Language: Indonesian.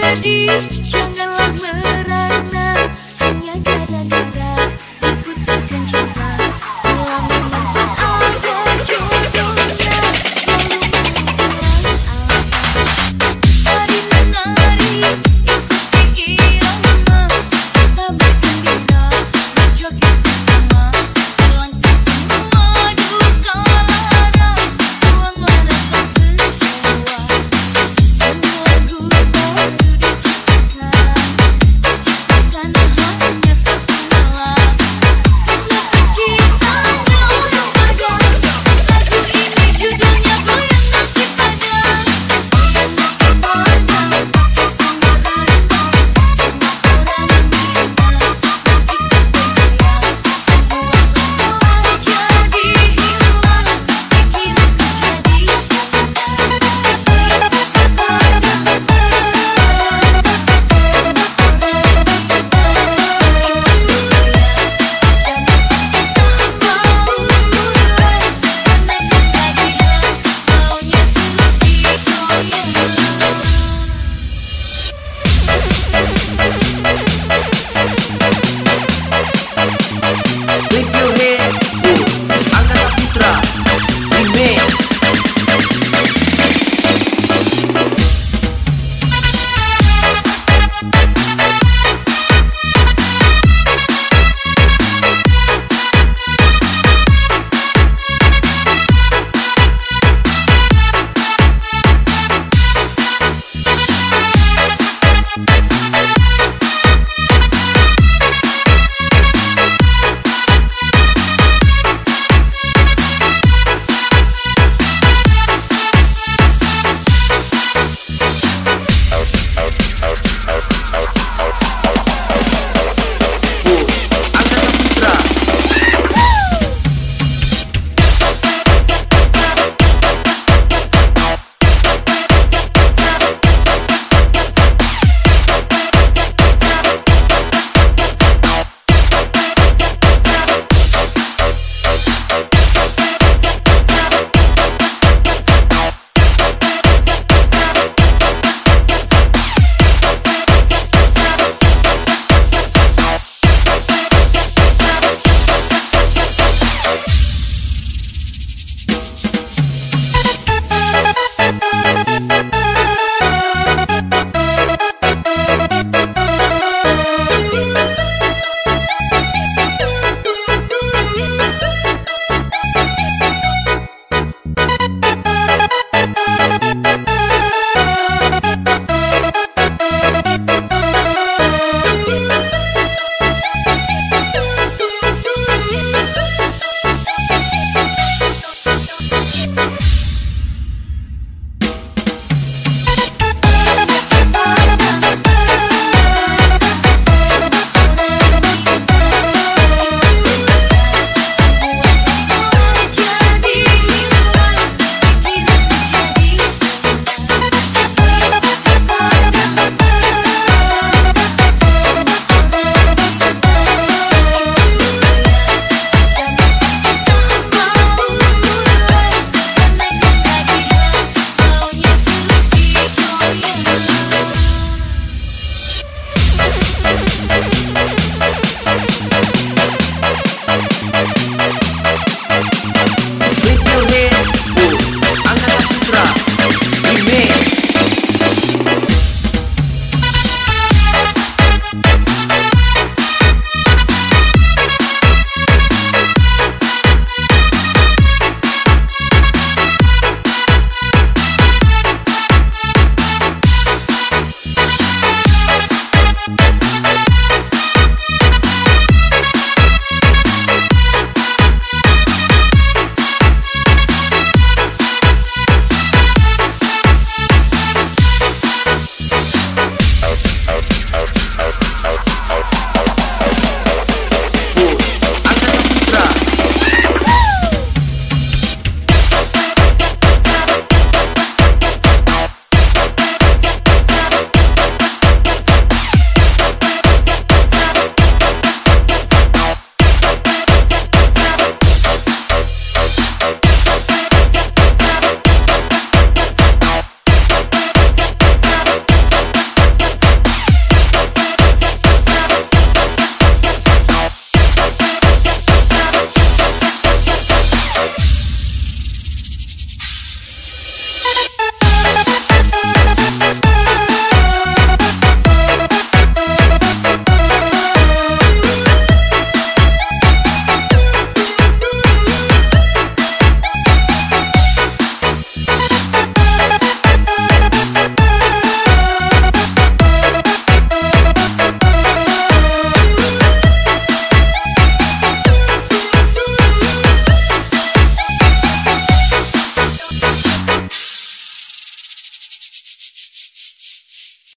sedih Janganlah merana Hanya karena